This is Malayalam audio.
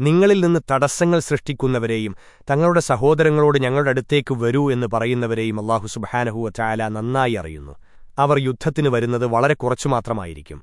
നിങ്ങളിൽ നിന്ന് തടസ്സങ്ങൾ സൃഷ്ടിക്കുന്നവരെയും തങ്ങളുടെ സഹോദരങ്ങളോട് ഞങ്ങളുടെ അടുത്തേക്ക് വരൂ എന്ന് പറയുന്നവരെയും അള്ളാഹു സുബഹാനഹുവ ചായാല നന്നായി അറിയുന്നു. അവർ യുദ്ധത്തിന് വരുന്നത് വളരെ കുറച്ചു മാത്രമായിരിക്കും.